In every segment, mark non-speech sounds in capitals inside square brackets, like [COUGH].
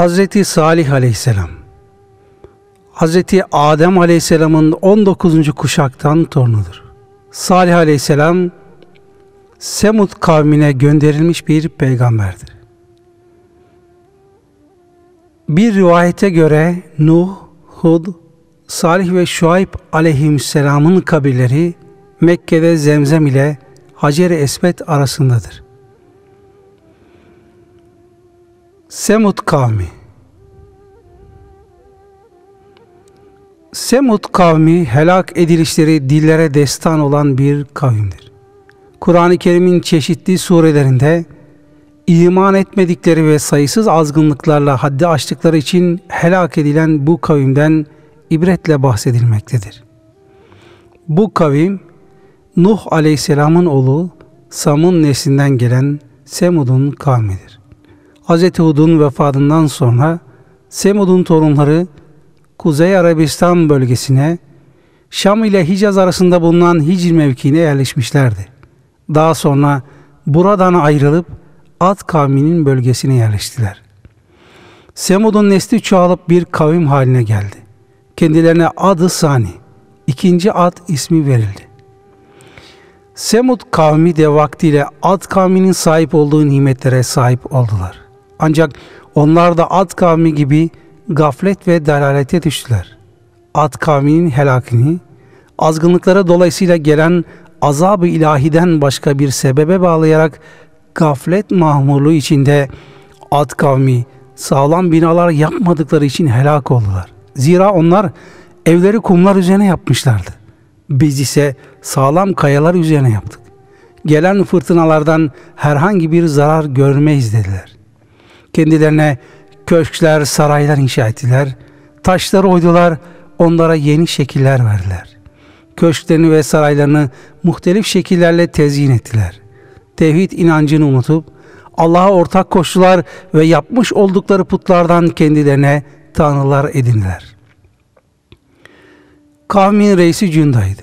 Hazreti Salih Aleyhisselam Hazreti Adem Aleyhisselam'ın 19. kuşaktan torunudur. Salih Aleyhisselam Semud kavmine gönderilmiş bir peygamberdir. Bir rivayete göre Nuh, Hud, Salih ve Şuayb aleyhisselamın kabirleri Mekke'de Zemzem ile Hacer-i Esved arasındadır. Semud kavmi Semud kavmi helak edilişleri dillere destan olan bir kavimdir. Kur'an-ı Kerim'in çeşitli surelerinde iman etmedikleri ve sayısız azgınlıklarla haddi aştıkları için helak edilen bu kavimden ibretle bahsedilmektedir. Bu kavim Nuh aleyhisselamın oğlu Sam'ın neslinden gelen Semud'un kavmidir. Hz. Hud'un vefatından sonra Semud'un torunları Kuzey Arabistan bölgesine Şam ile Hicaz arasında bulunan Hicr mevkiine yerleşmişlerdi. Daha sonra buradan ayrılıp Ad kavminin bölgesine yerleştiler. Semud'un nesli çoğalıp bir kavim haline geldi. Kendilerine adı Sani, ikinci ad ismi verildi. Semud kavmi de vaktiyle Ad kavminin sahip olduğu nimetlere sahip oldular. Ancak onlar da Ad kavmi gibi gaflet ve dalalete düştüler. Ad kavminin helakini, azgınlıklara dolayısıyla gelen azab-ı ilahiden başka bir sebebe bağlayarak gaflet mahmurluğu içinde Ad kavmi sağlam binalar yapmadıkları için helak oldular. Zira onlar evleri kumlar üzerine yapmışlardı. Biz ise sağlam kayalar üzerine yaptık. Gelen fırtınalardan herhangi bir zarar görmeyiz dediler. Kendilerine köşkler, saraylar inşa ettiler. Taşları oydular, onlara yeni şekiller verdiler. Köşklerini ve saraylarını muhtelif şekillerle tezyin ettiler. Tevhid inancını unutup Allah'a ortak koştular ve yapmış oldukları putlardan kendilerine tanrılar edindiler. Kavmin reisi Cünda'ydı.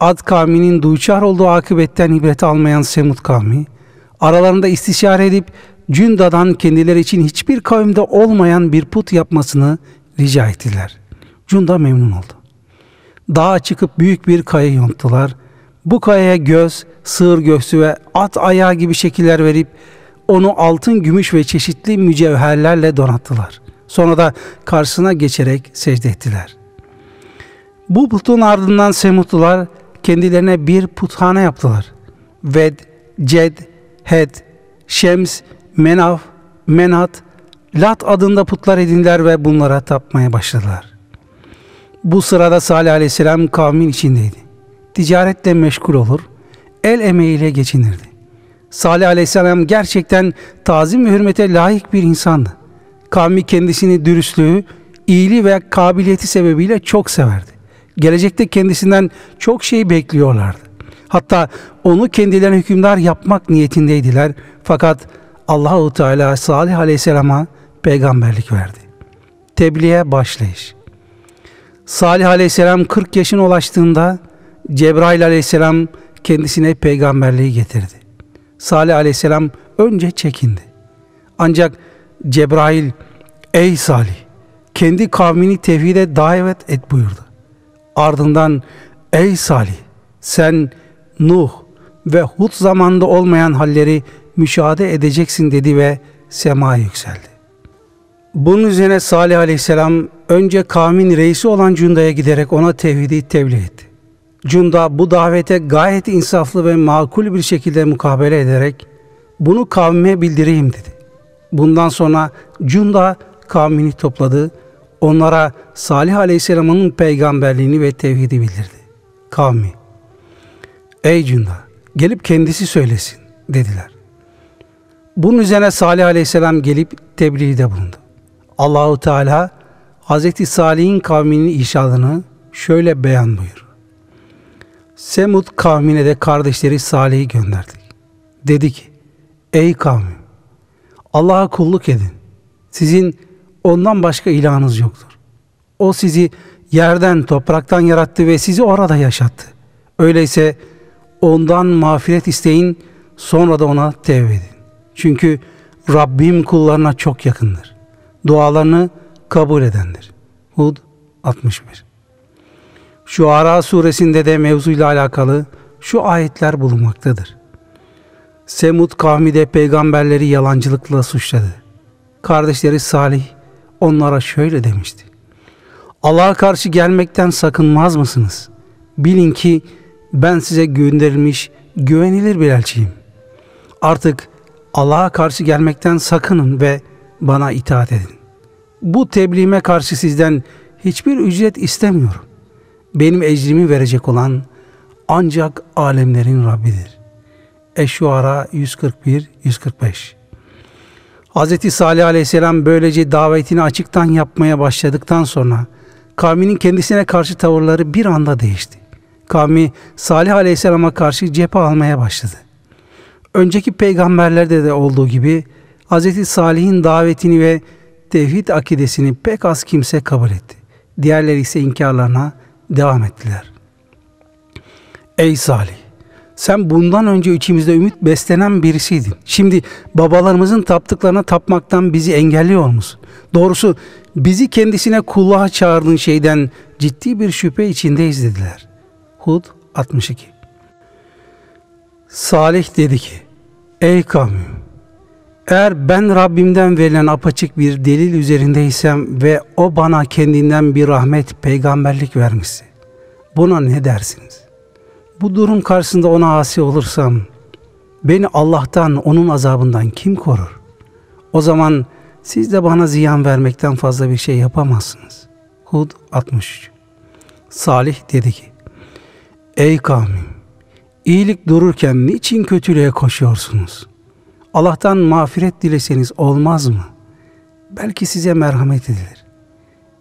Ad kavminin duyçar olduğu akıbetten ibret almayan Semud kavmi, aralarında istişare edip Cünda'dan kendileri için hiçbir kavimde olmayan bir put yapmasını rica ettiler. Cunda memnun oldu. Dağa çıkıp büyük bir kaya yonttular. Bu kayaya göz, sığır göğsü ve at ayağı gibi şekiller verip onu altın, gümüş ve çeşitli mücevherlerle donattılar. Sonra da karşısına geçerek secde ettiler. Bu putun ardından Semutlular kendilerine bir puthane yaptılar. Ved, Ced, Hed, Şems, Menav, Menat, Lat adında putlar edindiler ve bunlara tapmaya başladılar. Bu sırada Salih Aleyhisselam kavmin içindeydi. Ticaretle meşgul olur, el emeğiyle geçinirdi. Salih Aleyhisselam gerçekten tazim ve hürmete layık bir insandı. Kavmi kendisini dürüstlüğü, iyiliği ve kabiliyeti sebebiyle çok severdi. Gelecekte kendisinden çok şey bekliyorlardı. Hatta onu kendilerine hükümdar yapmak niyetindeydiler. Fakat Allahu Teala Salih Aleyhisselam'a peygamberlik verdi. Tebliğe başlayış. Salih Aleyhisselam 40 yaşına ulaştığında Cebrail Aleyhisselam kendisine peygamberliği getirdi. Salih Aleyhisselam önce çekindi. Ancak Cebrail ey Salih kendi kavmini tevhide davet et buyurdu. Ardından ey Salih sen Nuh ve Hud zamanında olmayan halleri müşahede edeceksin dedi ve semaya yükseldi. Bunun üzerine Salih Aleyhisselam önce kavmin reisi olan Cunda'ya giderek ona tevhidi tebliğ etti. Cunda bu davete gayet insaflı ve makul bir şekilde mukabele ederek bunu kavmime bildireyim dedi. Bundan sonra Cunda kavmini topladı. Onlara Salih Aleyhisselam'ın peygamberliğini ve tevhidi bildirdi. Kavmi, ey Cunda gelip kendisi söylesin dediler. Bunun üzerine Salih Aleyhisselam gelip tebliğde bulundu. Allahu Teala Hazreti Salih'in kavminin işadını şöyle beyan buyur. Semud kavmine de kardeşleri Salih'i gönderdik. Dedi ki, ey kavmim, Allah'a kulluk edin. Sizin ondan başka ilahınız yoktur. O sizi yerden, topraktan yarattı ve sizi orada yaşattı. Öyleyse ondan mağfiret isteyin, sonra da ona tevbe edin. Çünkü Rabbim kullarına çok yakındır. dualarını kabul edendir. Hud 61 Şu Ara suresinde de mevzuyla alakalı şu ayetler bulunmaktadır. Semud kavmi de peygamberleri yalancılıkla suçladı. Kardeşleri Salih onlara şöyle demişti. Allah'a karşı gelmekten sakınmaz mısınız? Bilin ki ben size gönderilmiş güvenilir bir elçiyim. Artık Allah'a karşı gelmekten sakının ve bana itaat edin. Bu tebliğime karşı sizden hiçbir ücret istemiyorum. Benim ecrimi verecek olan ancak alemlerin Rabbidir. Eşşuara 141-145 Hz. Salih Aleyhisselam böylece davetini açıktan yapmaya başladıktan sonra kavminin kendisine karşı tavırları bir anda değişti. Kavmi Salih Aleyhisselam'a karşı cephe almaya başladı. Önceki peygamberlerde de olduğu gibi Hz. Salih'in davetini ve tevhid akidesini pek az kimse kabul etti. Diğerleri ise inkarlarına devam ettiler. Ey Salih! Sen bundan önce içimizde ümit beslenen birisiydin. Şimdi babalarımızın taptıklarına tapmaktan bizi engelliyor musun? Doğrusu bizi kendisine kulluğa çağırdığın şeyden ciddi bir şüphe içindeyiz dediler. Hud 62 Salih dedi ki, Ey kavmim, eğer ben Rabbimden verilen apaçık bir delil üzerindeysem ve o bana kendinden bir rahmet, peygamberlik vermişse, buna ne dersiniz? Bu durum karşısında ona asi olursam, beni Allah'tan, onun azabından kim korur? O zaman siz de bana ziyan vermekten fazla bir şey yapamazsınız. Hud 63 Salih dedi ki, Ey kavmim! İyilik dururken niçin kötülüğe koşuyorsunuz? Allah'tan mağfiret dileseniz olmaz mı? Belki size merhamet edilir.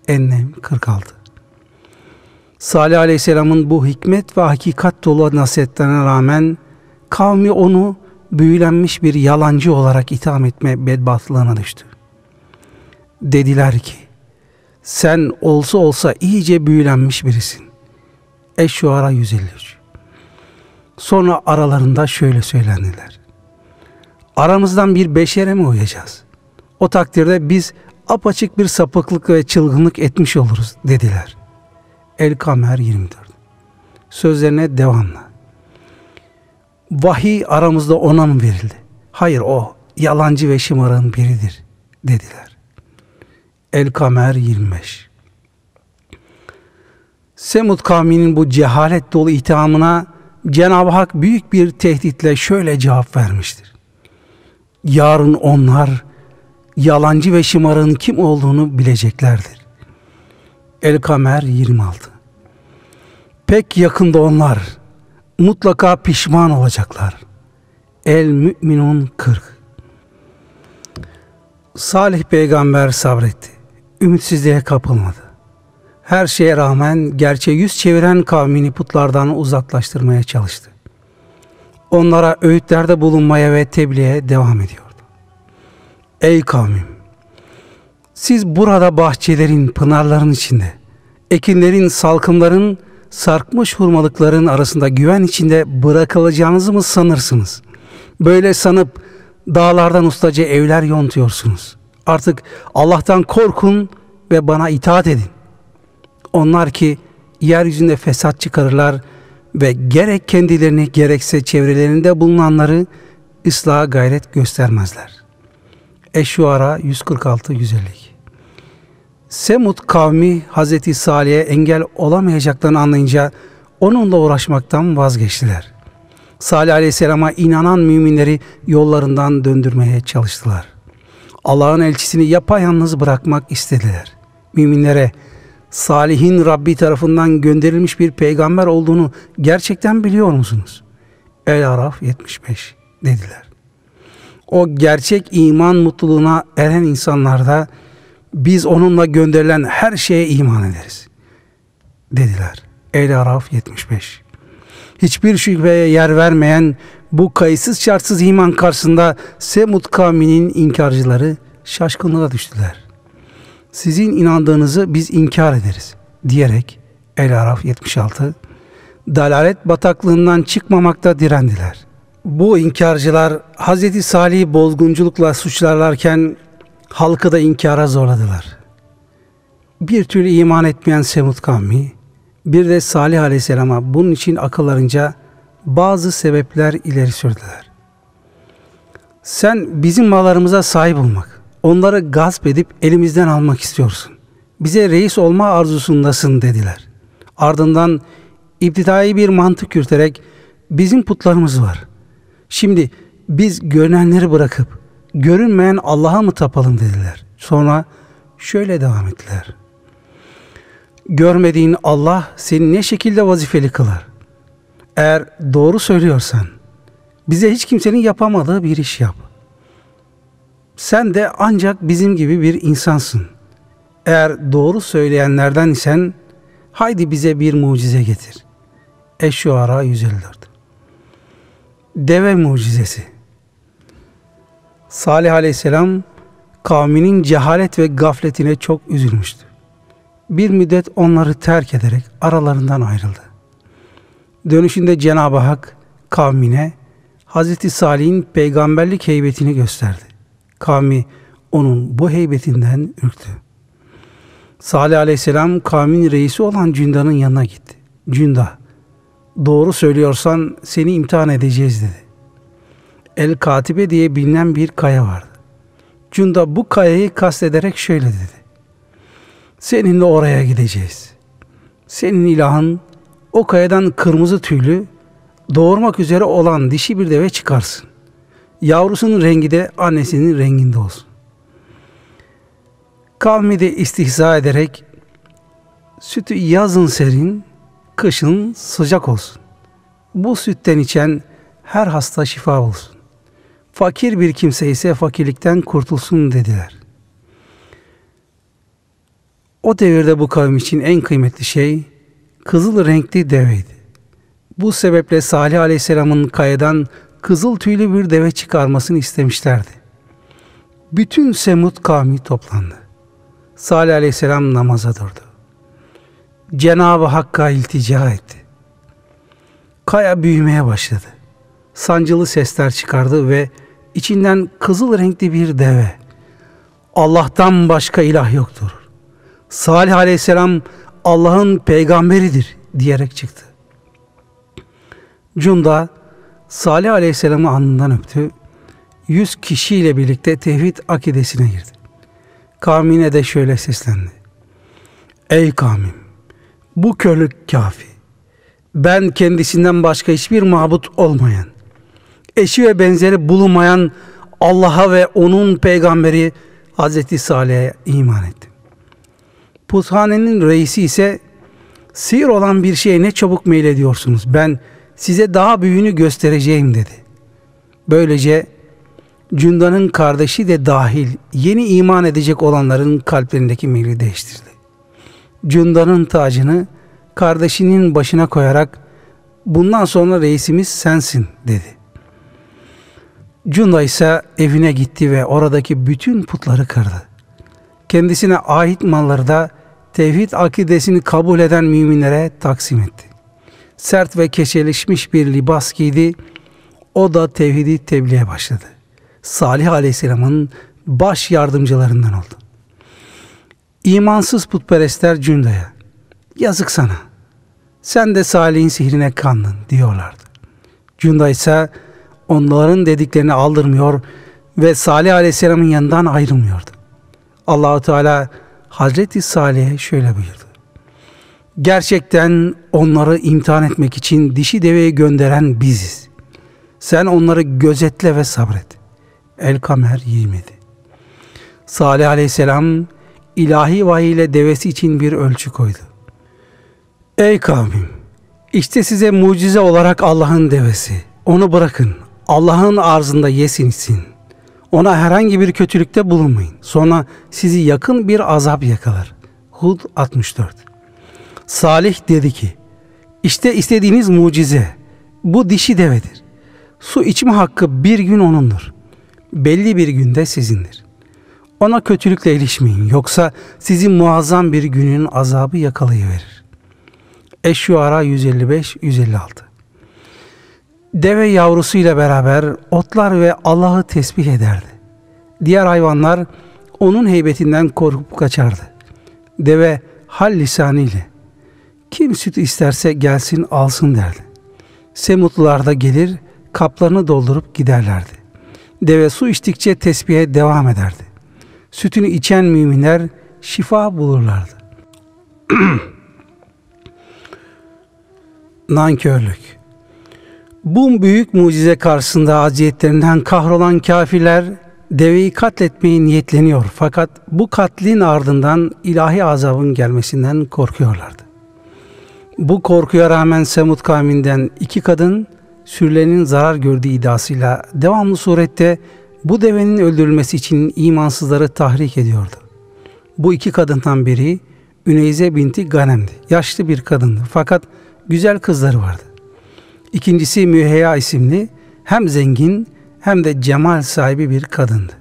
Ennem 46 Salih Aleyhisselam'ın bu hikmet ve hakikat dolu nasihatlerine rağmen kavmi onu büyülenmiş bir yalancı olarak itham etme bedbahtlığına düştü. Dediler ki, sen olsa olsa iyice büyülenmiş birisin. Eş-Şuara 153 Sonra aralarında şöyle söylendiler. Aramızdan bir beşere mi uyacağız? O takdirde biz apaçık bir sapıklık ve çılgınlık etmiş oluruz dediler. El Kamer 24 Sözlerine devamla. Vahiy aramızda ona mı verildi? Hayır o yalancı ve şımarın biridir dediler. El Kamer 25 Semud kavminin bu cehalet dolu ithamına Cenab-ı Hak büyük bir tehditle şöyle cevap vermiştir. Yarın onlar yalancı ve şımarın kim olduğunu bileceklerdir. El-Kamer 26 Pek yakında onlar mutlaka pişman olacaklar. El-Mü'minun 40 Salih peygamber sabretti. Ümitsizliğe kapılmadı her şeye rağmen gerçeğe yüz çeviren kavmini putlardan uzaklaştırmaya çalıştı. Onlara öğütlerde bulunmaya ve tebliğe devam ediyordu. Ey kavmim! Siz burada bahçelerin, pınarların içinde, ekinlerin, salkımların, sarkmış hurmalıkların arasında güven içinde bırakılacağınızı mı sanırsınız? Böyle sanıp dağlardan ustaca evler yontuyorsunuz. Artık Allah'tan korkun ve bana itaat edin. Onlar ki yeryüzünde fesat çıkarırlar ve gerek kendilerini gerekse çevrelerinde bulunanları ıslaha gayret göstermezler. Eşşuara 146-152 Semud kavmi Hazreti Salih'e engel olamayacaklarını anlayınca onunla uğraşmaktan vazgeçtiler. Salih Aleyhisselam'a inanan müminleri yollarından döndürmeye çalıştılar. Allah'ın elçisini yapayalnız bırakmak istediler. Müminlere Salih'in Rabbi tarafından gönderilmiş bir peygamber olduğunu gerçekten biliyor musunuz? El-Araf 75 dediler. O gerçek iman mutluluğuna eren insanlarda biz onunla gönderilen her şeye iman ederiz. Dediler. El-Araf 75 Hiçbir şüpheye yer vermeyen bu kayıtsız şartsız iman karşısında Semud kavminin inkarcıları şaşkınlığa düştüler sizin inandığınızı biz inkar ederiz diyerek El-Araf 76 dalalet bataklığından çıkmamakta direndiler. Bu inkarcılar Hz. Salih'i bozgunculukla suçlarlarken Halkı da inkara zorladılar. Bir türlü iman etmeyen Semud kavmi, bir de Salih Aleyhisselam'a bunun için akıllarınca bazı sebepler ileri sürdüler. Sen bizim mallarımıza sahip olmak, onları gasp edip elimizden almak istiyorsun. Bize reis olma arzusundasın dediler. Ardından iptidai bir mantık yürüterek bizim putlarımız var. Şimdi biz görünenleri bırakıp görünmeyen Allah'a mı tapalım dediler. Sonra şöyle devam ettiler. Görmediğin Allah seni ne şekilde vazifeli kılar? Eğer doğru söylüyorsan bize hiç kimsenin yapamadığı bir iş yap. Sen de ancak bizim gibi bir insansın. Eğer doğru söyleyenlerden isen haydi bize bir mucize getir. Eş-Şuara 154 Deve mucizesi Salih aleyhisselam kavminin cehalet ve gafletine çok üzülmüştü. Bir müddet onları terk ederek aralarından ayrıldı. Dönüşünde Cenab-ı Hak kavmine Hazreti Salih'in peygamberlik heybetini gösterdi. Kavmi onun bu heybetinden ürktü. Salih aleyhisselam kavmin reisi olan Cünda'nın yanına gitti. Cünda, doğru söylüyorsan seni imtihan edeceğiz dedi. El Katibe diye bilinen bir kaya vardı. Cunda bu kayayı kastederek şöyle dedi. Seninle oraya gideceğiz. Senin ilahın o kayadan kırmızı tüylü doğurmak üzere olan dişi bir deve çıkarsın. Yavrusunun rengi de annesinin renginde olsun. Kavmi de istihza ederek sütü yazın serin, kışın sıcak olsun. Bu sütten içen her hasta şifa olsun. Fakir bir kimse ise fakirlikten kurtulsun dediler. O devirde bu kavim için en kıymetli şey kızıl renkli deveydi. Bu sebeple Salih Aleyhisselam'ın kayadan kızıl tüylü bir deve çıkarmasını istemişlerdi. Bütün Semud kavmi toplandı. Salih Aleyhisselam namaza durdu. Cenab-ı Hakk'a iltica etti. Kaya büyümeye başladı. Sancılı sesler çıkardı ve içinden kızıl renkli bir deve. Allah'tan başka ilah yoktur. Salih Aleyhisselam Allah'ın peygamberidir diyerek çıktı. Cunda Salih Aleyhisselam'ı alnından öptü. Yüz kişiyle birlikte tevhid akidesine girdi. Kavmine de şöyle seslendi. Ey kavmim! Bu körlük kafi. Ben kendisinden başka hiçbir mabut olmayan, eşi ve benzeri bulunmayan Allah'a ve onun peygamberi Hazreti Salih'e iman ettim. Puthanenin reisi ise sihir olan bir şeye ne çabuk meylediyorsunuz. Ben size daha büyüğünü göstereceğim dedi. Böylece Cünda'nın kardeşi de dahil yeni iman edecek olanların kalplerindeki meyli değiştirdi. Cünda'nın tacını kardeşinin başına koyarak bundan sonra reisimiz sensin dedi. Cunda ise evine gitti ve oradaki bütün putları kırdı. Kendisine ait malları da tevhid akidesini kabul eden müminlere taksim etti. Sert ve keşeleşmiş bir libas giydi. O da tevhidi tebliğe başladı. Salih Aleyhisselam'ın baş yardımcılarından oldu. İmansız putperestler Cünda'ya yazık sana. Sen de Salih'in sihrine kandın diyorlardı. Cunda ise onların dediklerini aldırmıyor ve Salih Aleyhisselam'ın yanından ayrılmıyordu. Allahu Teala Hazreti Salih'e şöyle buyurdu. Gerçekten onları imtihan etmek için dişi deveyi gönderen biziz. Sen onları gözetle ve sabret. El Kamer 27 Salih Aleyhisselam ilahi vahiy ile devesi için bir ölçü koydu. Ey kavmim! İşte size mucize olarak Allah'ın devesi. Onu bırakın. Allah'ın arzında yesin içsin. Ona herhangi bir kötülükte bulunmayın. Sonra sizi yakın bir azap yakalar. Hud 64 Salih dedi ki, işte istediğiniz mucize, bu dişi devedir. Su içme hakkı bir gün onundur. Belli bir günde sizindir. Ona kötülükle ilişmeyin, yoksa sizi muazzam bir günün azabı yakalayıverir. Eş-Şuara 155-156 Deve yavrusuyla beraber otlar ve Allah'ı tesbih ederdi. Diğer hayvanlar onun heybetinden korkup kaçardı. Deve hal lisanıyla kim süt isterse gelsin alsın derdi. Semutlular da gelir kaplarını doldurup giderlerdi. Deve su içtikçe tesbihe devam ederdi. Sütünü içen müminler şifa bulurlardı. [CLEARS THROAT] Nankörlük Bu büyük mucize karşısında aziyetlerinden kahrolan kafirler deveyi katletmeyi niyetleniyor. Fakat bu katlin ardından ilahi azabın gelmesinden korkuyorlardı. Bu korkuya rağmen Semud kavminden iki kadın sürülerinin zarar gördüğü iddiasıyla devamlı surette bu devenin öldürülmesi için imansızları tahrik ediyordu. Bu iki kadından biri Üneyze binti Ganem'di. Yaşlı bir kadındı fakat güzel kızları vardı. İkincisi Müheyya isimli hem zengin hem de cemal sahibi bir kadındı.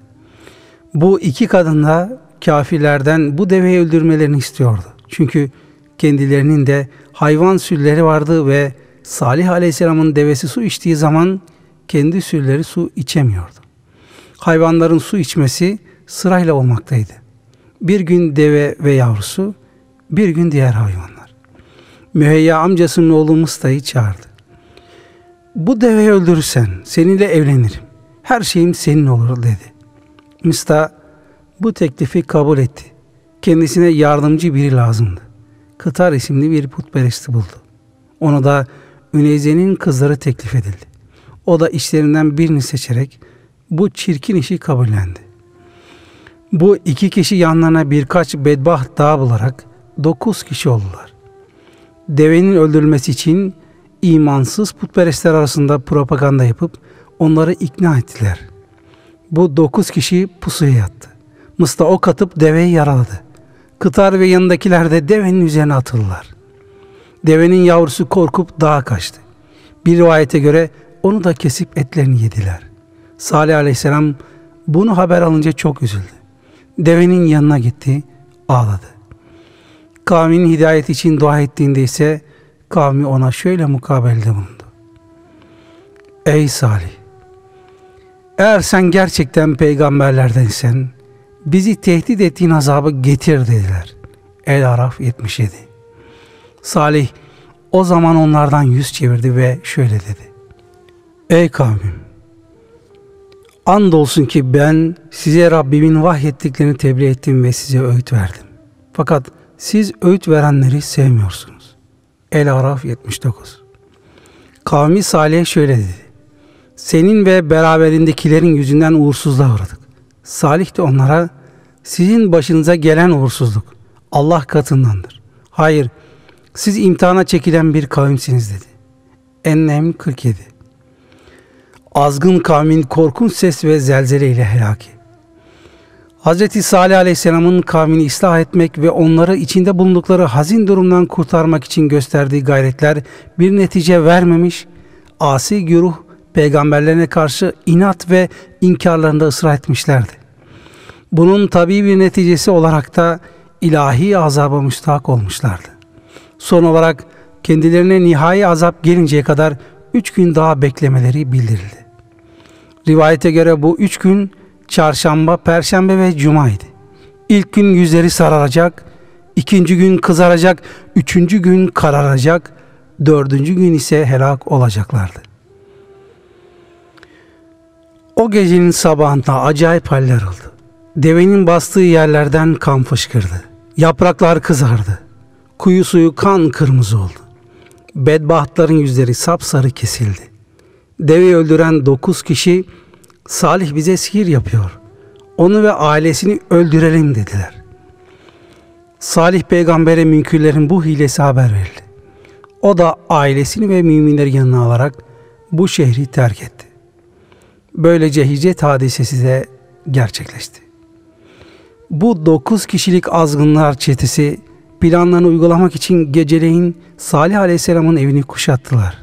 Bu iki kadın da kafirlerden bu deveyi öldürmelerini istiyordu. Çünkü kendilerinin de hayvan sülleri vardı ve Salih Aleyhisselam'ın devesi su içtiği zaman kendi sülleri su içemiyordu. Hayvanların su içmesi sırayla olmaktaydı. Bir gün deve ve yavrusu, bir gün diğer hayvanlar. Müheyya amcasının oğlu Musta'yı çağırdı. Bu deveyi öldürürsen seninle evlenirim. Her şeyim senin olur dedi. Mista bu teklifi kabul etti. Kendisine yardımcı biri lazımdı. Kıtar isimli bir putperesti buldu. Onu da Üneyze'nin kızları teklif edildi. O da işlerinden birini seçerek bu çirkin işi kabullendi. Bu iki kişi yanlarına birkaç bedbaht daha bularak dokuz kişi oldular. Devenin öldürülmesi için imansız putperestler arasında propaganda yapıp onları ikna ettiler. Bu dokuz kişi pusuya yattı. Mısta ok atıp deveyi yaraladı. Kıtar ve yanındakiler de devenin üzerine atıldılar. Devenin yavrusu korkup dağa kaçtı. Bir rivayete göre onu da kesip etlerini yediler. Salih aleyhisselam bunu haber alınca çok üzüldü. Devenin yanına gitti, ağladı. Kavminin hidayet için dua ettiğinde ise kavmi ona şöyle mukabelde bulundu. Ey Salih! Eğer sen gerçekten peygamberlerdensen bizi tehdit ettiğin azabı getir dediler. El Araf 77 Salih o zaman onlardan yüz çevirdi ve şöyle dedi. Ey kavmim! Andolsun ki ben size Rabbimin vahyettiklerini tebliğ ettim ve size öğüt verdim. Fakat siz öğüt verenleri sevmiyorsunuz. El Araf 79 Kavmi Salih şöyle dedi. Senin ve beraberindekilerin yüzünden uğursuzluğa uğradık. Salih de onlara sizin başınıza gelen uğursuzluk Allah katındandır. Hayır, siz imtihana çekilen bir kavimsiniz dedi. Ennem 47 Azgın kavmin korkunç ses ve zelzele ile helaki. Hz. Salih Aleyhisselam'ın kavmini ıslah etmek ve onları içinde bulundukları hazin durumdan kurtarmak için gösterdiği gayretler bir netice vermemiş, asi güruh peygamberlerine karşı inat ve inkarlarında ısrar etmişlerdi. Bunun tabi bir neticesi olarak da ilahi azaba müstahak olmuşlardı. Son olarak kendilerine nihai azap gelinceye kadar üç gün daha beklemeleri bildirildi. Rivayete göre bu üç gün çarşamba, perşembe ve cumaydı. İlk gün yüzleri sararacak, ikinci gün kızaracak, üçüncü gün kararacak, dördüncü gün ise helak olacaklardı. O gecenin sabahında acayip haller oldu. Devenin bastığı yerlerden kan fışkırdı. Yapraklar kızardı. Kuyu suyu kan kırmızı oldu. Bedbahtların yüzleri sapsarı kesildi. Deveyi öldüren dokuz kişi Salih bize sihir yapıyor. Onu ve ailesini öldürelim dediler. Salih peygambere münkürlerin bu hilesi haber verildi. O da ailesini ve müminleri yanına alarak bu şehri terk etti. Böylece hicret hadisesi de gerçekleşti. Bu dokuz kişilik azgınlar çetesi planlarını uygulamak için geceleyin Salih Aleyhisselam'ın evini kuşattılar.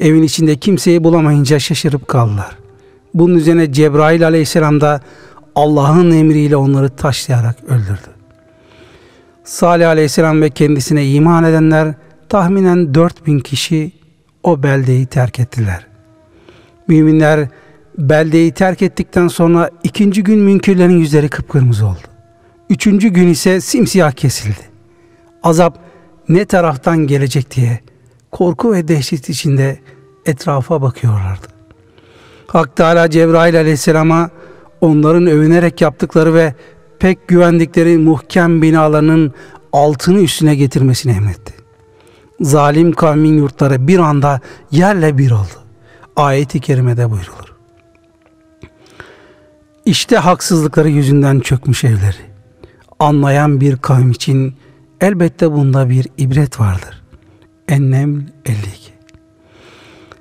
Evin içinde kimseyi bulamayınca şaşırıp kaldılar. Bunun üzerine Cebrail Aleyhisselam da Allah'ın emriyle onları taşlayarak öldürdü. Salih Aleyhisselam ve kendisine iman edenler tahminen 4000 kişi o beldeyi terk ettiler. Müminler beldeyi terk ettikten sonra ikinci gün münkirlerin yüzleri kıpkırmızı oldu. Üçüncü gün ise simsiyah kesildi. Azap ne taraftan gelecek diye korku ve dehşet içinde etrafa bakıyorlardı. Hak Teala Cebrail aleyhisselama onların övünerek yaptıkları ve pek güvendikleri muhkem binalarının altını üstüne getirmesini emretti. Zalim kavmin yurtları bir anda yerle bir oldu. Ayet-i kerimede buyrulur. İşte haksızlıkları yüzünden çökmüş evleri. Anlayan bir kavim için elbette bunda bir ibret vardır. Ennem 52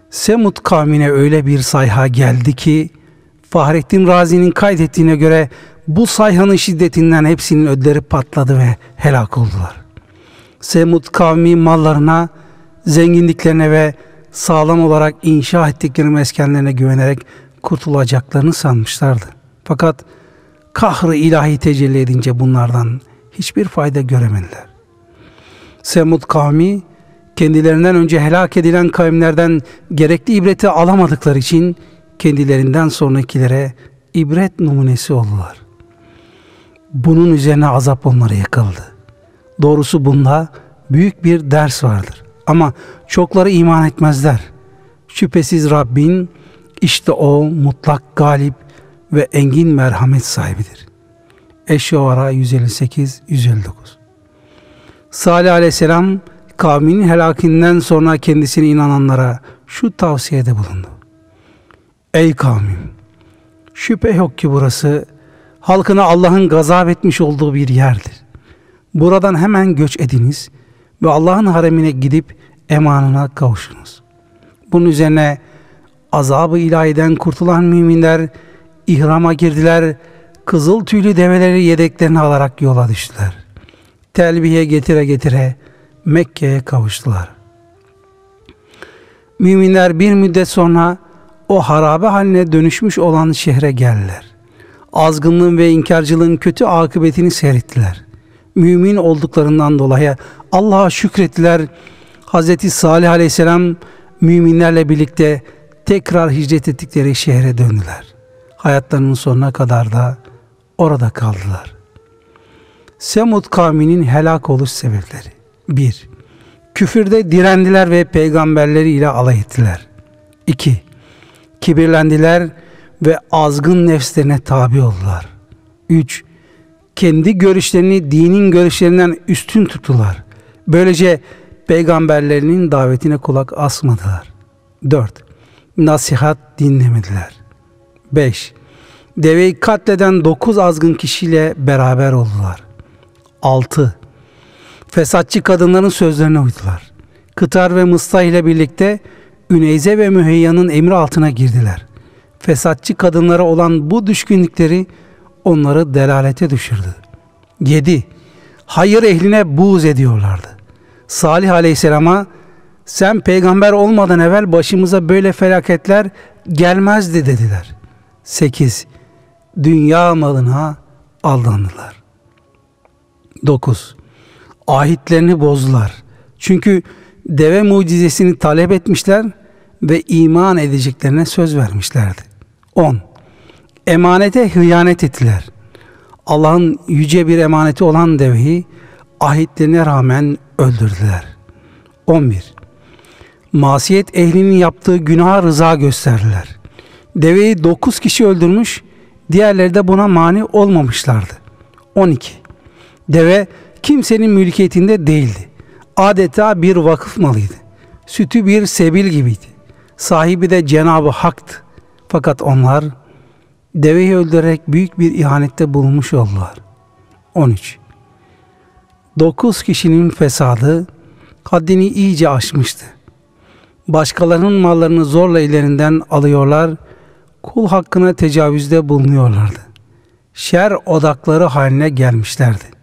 Semut kavmine öyle bir sayha geldi ki Fahrettin Razi'nin kaydettiğine göre bu sayhanın şiddetinden hepsinin ödleri patladı ve helak oldular. Semut kavmi mallarına, zenginliklerine ve sağlam olarak inşa ettikleri meskenlerine güvenerek kurtulacaklarını sanmışlardı. Fakat kahrı ilahi tecelli edince bunlardan hiçbir fayda göremediler. Semud kavmi kendilerinden önce helak edilen kavimlerden gerekli ibreti alamadıkları için kendilerinden sonrakilere ibret numunesi oldular. Bunun üzerine azap onlara yakıldı. Doğrusu bunda büyük bir ders vardır. Ama çokları iman etmezler. Şüphesiz Rabbin işte o mutlak galip ve engin merhamet sahibidir. Eşşuara 158-159 Salih aleyhisselam kavminin helakinden sonra kendisine inananlara şu tavsiyede bulundu. Ey kavmim! Şüphe yok ki burası halkına Allah'ın gazap etmiş olduğu bir yerdir. Buradan hemen göç ediniz ve Allah'ın haremine gidip emanına kavuşunuz. Bunun üzerine azabı ilahiden kurtulan müminler ihrama girdiler, kızıl tüylü develeri yedeklerini alarak yola düştüler. Telbiye getire getire Mekke'ye kavuştular. Müminler bir müddet sonra o harabe haline dönüşmüş olan şehre geldiler. Azgınlığın ve inkarcılığın kötü akıbetini seyrettiler. Mümin olduklarından dolayı Allah'a şükrettiler. Hz. Salih Aleyhisselam müminlerle birlikte tekrar hicret ettikleri şehre döndüler. Hayatlarının sonuna kadar da orada kaldılar. Semud kavminin helak oluş sebepleri. 1. Küfürde direndiler ve peygamberleri ile alay ettiler. 2. Kibirlendiler ve azgın nefslerine tabi oldular. 3. Kendi görüşlerini dinin görüşlerinden üstün tuttular. Böylece peygamberlerinin davetine kulak asmadılar. 4. Nasihat dinlemediler. 5. Deveyi katleden 9 azgın kişiyle beraber oldular. 6. Fesatçı kadınların sözlerine uydular. Kıtar ve Mısta ile birlikte Üneyze ve Müheyya'nın emri altına girdiler. Fesatçı kadınlara olan bu düşkünlükleri onları delalete düşürdü. 7. Hayır ehline buğz ediyorlardı. Salih aleyhisselama sen peygamber olmadan evvel başımıza böyle felaketler gelmezdi dediler. 8. Dünya malına aldandılar. 9. Ahitlerini bozdular. Çünkü deve mucizesini talep etmişler ve iman edeceklerine söz vermişlerdi. 10. Emanete hıyanet ettiler. Allah'ın yüce bir emaneti olan deveyi ahitlerine rağmen öldürdüler. 11. Masiyet ehlinin yaptığı günaha rıza gösterdiler. Deveyi 9 kişi öldürmüş, diğerleri de buna mani olmamışlardı. 12. Deve kimsenin mülkiyetinde değildi. Adeta bir vakıf malıydı. Sütü bir sebil gibiydi. Sahibi de Cenab-ı Hak'tı. Fakat onlar deveyi öldürerek büyük bir ihanette bulunmuş oldular. 13. Dokuz kişinin fesadı haddini iyice aşmıştı. Başkalarının mallarını zorla ellerinden alıyorlar, kul hakkına tecavüzde bulunuyorlardı. Şer odakları haline gelmişlerdi.